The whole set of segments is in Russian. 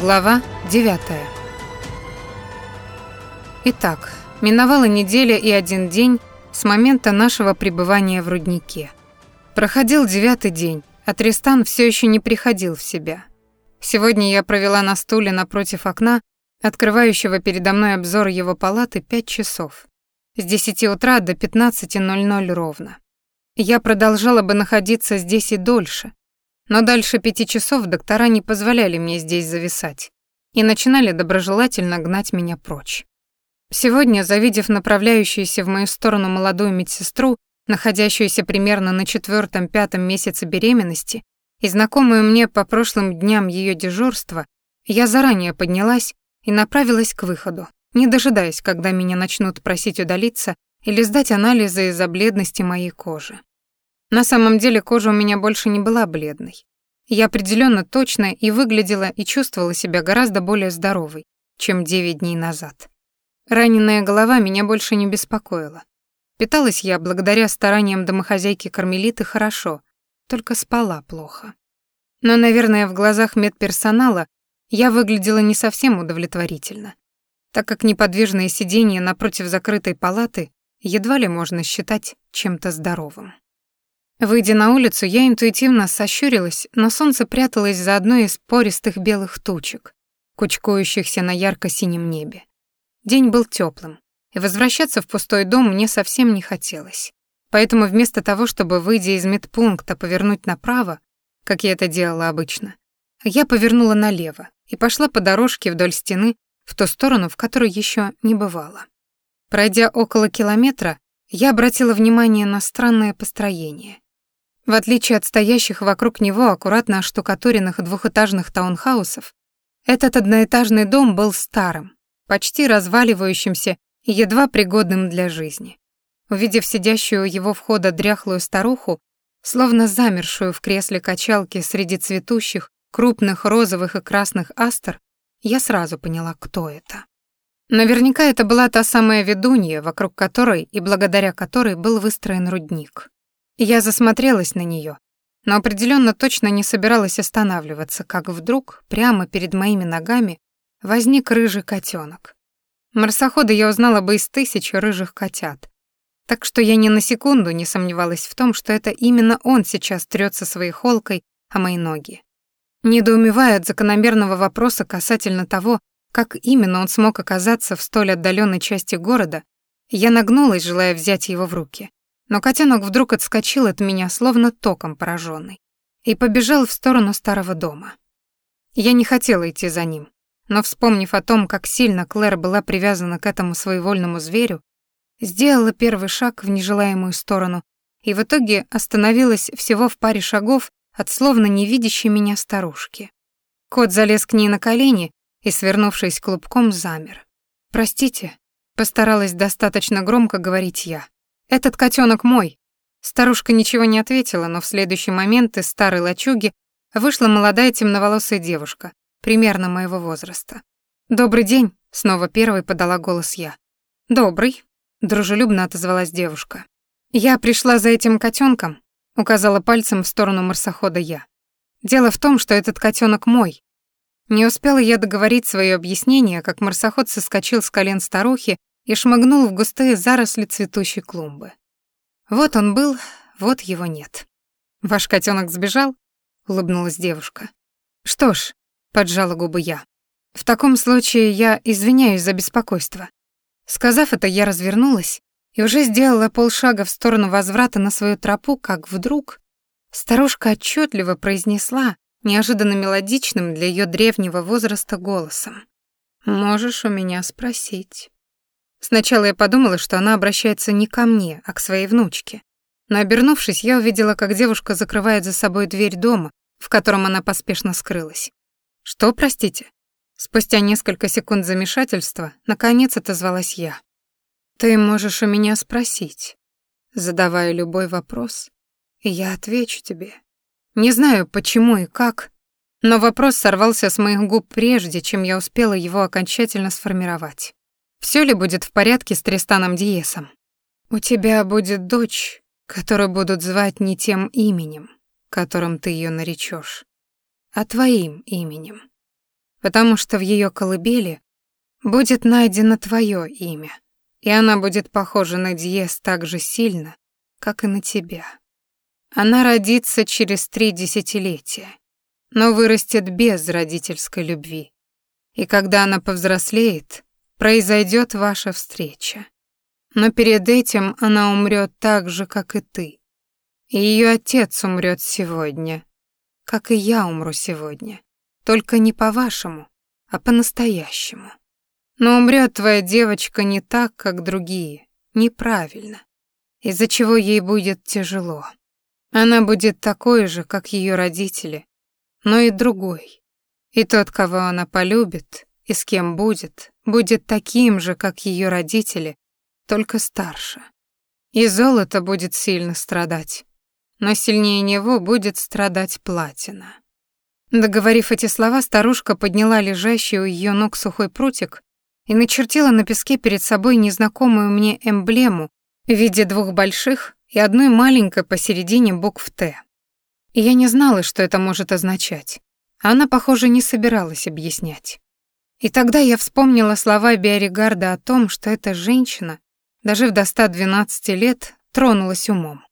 Глава 9. Итак, миновала неделя и один день с момента нашего пребывания в руднике. Проходил девятый день, а Тристан все еще не приходил в себя. Сегодня я провела на стуле напротив окна, открывающего передо мной обзор его палаты, пять часов. С 10 утра до 15.00 ровно. Я продолжала бы находиться здесь и дольше, но дальше пяти часов доктора не позволяли мне здесь зависать и начинали доброжелательно гнать меня прочь. Сегодня, завидев направляющуюся в мою сторону молодую медсестру, находящуюся примерно на четвертом-пятом месяце беременности, и знакомую мне по прошлым дням ее дежурства, я заранее поднялась и направилась к выходу, не дожидаясь, когда меня начнут просить удалиться или сдать анализы из-за бледности моей кожи. На самом деле кожа у меня больше не была бледной. Я определенно точно и выглядела и чувствовала себя гораздо более здоровой, чем 9 дней назад. Раненая голова меня больше не беспокоила. Питалась я благодаря стараниям домохозяйки Кармелиты хорошо, только спала плохо. Но, наверное, в глазах медперсонала я выглядела не совсем удовлетворительно, так как неподвижное сиденье напротив закрытой палаты едва ли можно считать чем-то здоровым. Выйдя на улицу, я интуитивно сощурилась, но солнце пряталось за одной из пористых белых тучек, кучкующихся на ярко-синем небе. День был теплым, и возвращаться в пустой дом мне совсем не хотелось. Поэтому вместо того, чтобы, выйдя из медпункта, повернуть направо, как я это делала обычно, я повернула налево и пошла по дорожке вдоль стены в ту сторону, в которой еще не бывала. Пройдя около километра, я обратила внимание на странное построение. В отличие от стоящих вокруг него аккуратно оштукатуренных двухэтажных таунхаусов, этот одноэтажный дом был старым, почти разваливающимся и едва пригодным для жизни. Увидев сидящую у его входа дряхлую старуху, словно замершую в кресле качалки среди цветущих, крупных розовых и красных астр, я сразу поняла, кто это. Наверняка это была та самая ведунья, вокруг которой и благодаря которой был выстроен рудник. Я засмотрелась на нее, но определенно точно не собиралась останавливаться, как вдруг прямо перед моими ногами возник рыжий котенок. Марсохода я узнала бы из тысячи рыжих котят, так что я ни на секунду не сомневалась в том, что это именно он сейчас трется своей холкой о мои ноги. Недоумевая от закономерного вопроса касательно того, как именно он смог оказаться в столь отдаленной части города, я нагнулась, желая взять его в руки. Но котенок вдруг отскочил от меня, словно током пораженный, и побежал в сторону старого дома. Я не хотела идти за ним, но, вспомнив о том, как сильно Клэр была привязана к этому своевольному зверю, сделала первый шаг в нежелаемую сторону и в итоге остановилась всего в паре шагов от словно невидящей меня старушки. Кот залез к ней на колени и, свернувшись клубком, замер. «Простите», — постаралась достаточно громко говорить я. «Этот котенок мой». Старушка ничего не ответила, но в следующий момент из старой лачуги вышла молодая темноволосая девушка, примерно моего возраста. «Добрый день», — снова первой подала голос я. «Добрый», — дружелюбно отозвалась девушка. «Я пришла за этим котенком, указала пальцем в сторону марсохода я. «Дело в том, что этот котенок мой». Не успела я договорить свое объяснение, как марсоход соскочил с колен старухи и шмыгнул в густые заросли цветущей клумбы. Вот он был, вот его нет. «Ваш котенок сбежал?» — улыбнулась девушка. «Что ж», — поджала губы я, — «в таком случае я извиняюсь за беспокойство». Сказав это, я развернулась и уже сделала полшага в сторону возврата на свою тропу, как вдруг старушка отчетливо произнесла неожиданно мелодичным для ее древнего возраста голосом. «Можешь у меня спросить». Сначала я подумала, что она обращается не ко мне, а к своей внучке. Но обернувшись, я увидела, как девушка закрывает за собой дверь дома, в котором она поспешно скрылась. «Что, простите?» Спустя несколько секунд замешательства, наконец отозвалась я. «Ты можешь у меня спросить, задавая любой вопрос, и я отвечу тебе. Не знаю, почему и как, но вопрос сорвался с моих губ прежде, чем я успела его окончательно сформировать. Все ли будет в порядке с Тристаном Диесом? У тебя будет дочь, которую будут звать не тем именем, которым ты ее наречешь, а твоим именем. потому что в ее колыбели будет найдено твое имя, и она будет похожа на Диез так же сильно, как и на тебя. Она родится через три десятилетия, но вырастет без родительской любви. И когда она повзрослеет, произойдет ваша встреча. Но перед этим она умрет так же, как и ты. И ее отец умрет сегодня, как и я умру сегодня. Только не по-вашему, а по-настоящему. Но умрет твоя девочка не так, как другие, неправильно, из-за чего ей будет тяжело. Она будет такой же, как ее родители, но и другой. И тот, кого она полюбит и с кем будет, будет таким же, как ее родители, только старше. И золото будет сильно страдать, но сильнее него будет страдать платина. Договорив эти слова, старушка подняла лежащий у ее ног сухой прутик и начертила на песке перед собой незнакомую мне эмблему в виде двух больших и одной маленькой посередине букв «Т». Я не знала, что это может означать. Она, похоже, не собиралась объяснять. И тогда я вспомнила слова Биоригарда о том, что эта женщина, даже до 112 лет, тронулась умом.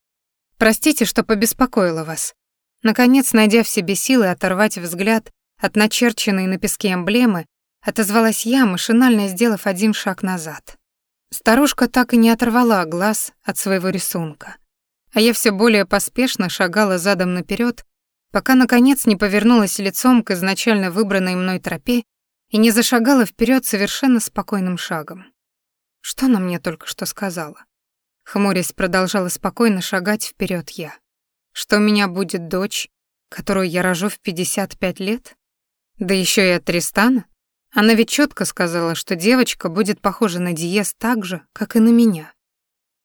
«Простите, что побеспокоила вас». Наконец, найдя в себе силы оторвать взгляд от начерченной на песке эмблемы, отозвалась я, машинально сделав один шаг назад. Старушка так и не оторвала глаз от своего рисунка, а я все более поспешно шагала задом наперед, пока наконец не повернулась лицом к изначально выбранной мной тропе и не зашагала вперед совершенно спокойным шагом. Что она мне только что сказала? Хмурясь, продолжала спокойно шагать вперед я. Что у меня будет дочь, которую я рожу в 55 лет? Да еще и от Тристана? Она ведь четко сказала, что девочка будет похожа на Диез так же, как и на меня.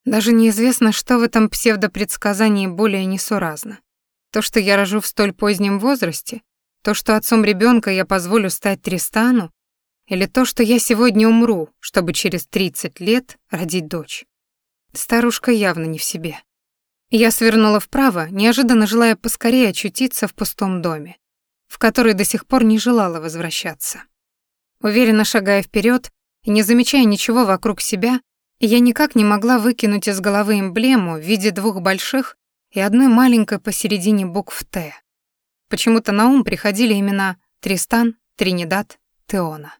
Даже неизвестно, что в этом псевдопредсказании более несуразно. То, что я рожу в столь позднем возрасте, то, что отцом ребенка я позволю стать Тристану, или то, что я сегодня умру, чтобы через 30 лет родить дочь. Старушка явно не в себе. Я свернула вправо, неожиданно желая поскорее очутиться в пустом доме, в который до сих пор не желала возвращаться. Уверенно шагая вперед и не замечая ничего вокруг себя, я никак не могла выкинуть из головы эмблему в виде двух больших и одной маленькой посередине букв «Т». Почему-то на ум приходили имена Тристан, Тринидад, Теона.